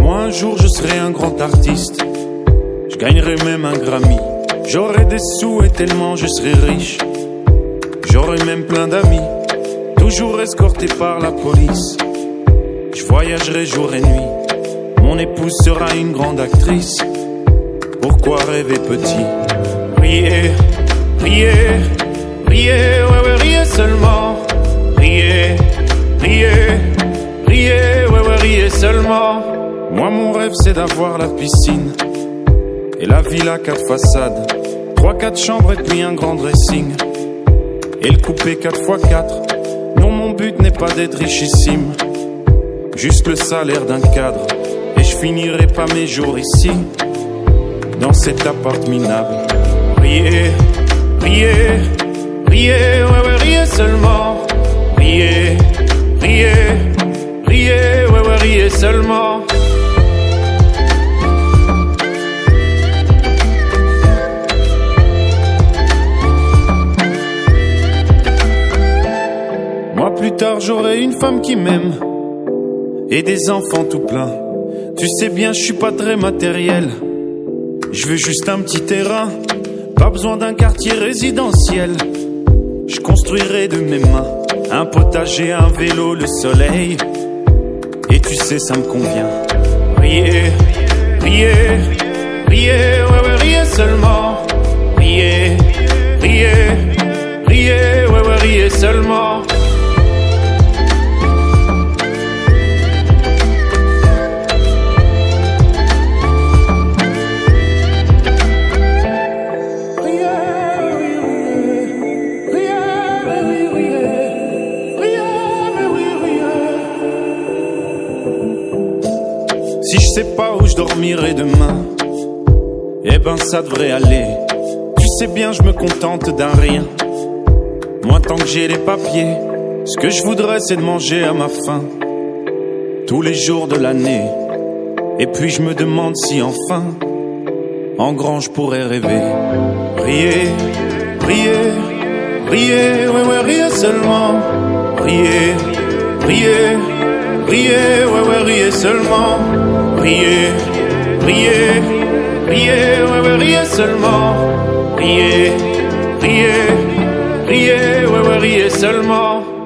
Moi un jour je serai un grand artiste. Je gagnerai même un Grammy. J'aurai des sous et tellement je serai riche. J'aurai même plein d'amis. Toujours escorté par la police. Je voyagerai jour et nuit. Mon épouse sera une grande actrice. Pourquoi rêver petit? Riez, ouais, ouais, riez seulement. Riez, riez, riez, ouais, ouais, riez seulement. Moi, mon rêve, c'est d'avoir la piscine. Et la villa quatre façades. Trois, quatre chambres et puis un grand dressing. Et le coupé 4 x 4 Non, mon but n'est pas d'être richissime. Juste le salaire d'un cadre. Et je finirai pas mes jours ici. Dans cet appart minable. Riez, riez, riez, ouais, ouais, riez seulement. Riez, riez, riez, ouais, ouais, riez seulement. Moi plus tard j'aurai une femme qui m'aime et des enfants tout plein. Tu sais bien, je suis pas très matériel. Je veux juste un petit terrain, pas besoin d'un quartier résidentiel. Je construirai de mes mains un potager, un vélo, le soleil. Et tu sais, ça me convient. Riez, riez, riez, ouais, ouais, riez seulement. Si je sais pas où je dormirai demain, eh ben ça devrait aller. Tu sais bien, je me contente d'un rien. Moi, tant que j'ai les papiers, ce que je voudrais, c'est de manger à ma faim. Tous les jours de l'année. Et puis je me demande si enfin, en grand, je pourrais rêver. Riez, riez, riez, ouais, ouais, riez seulement. Riez, riez, riez, ouais, ouais, riez seulement. Riez, riez, riez, ouais, ouais, riez seulement. Riez, riez, riez, ouais, ouais, riez seulement.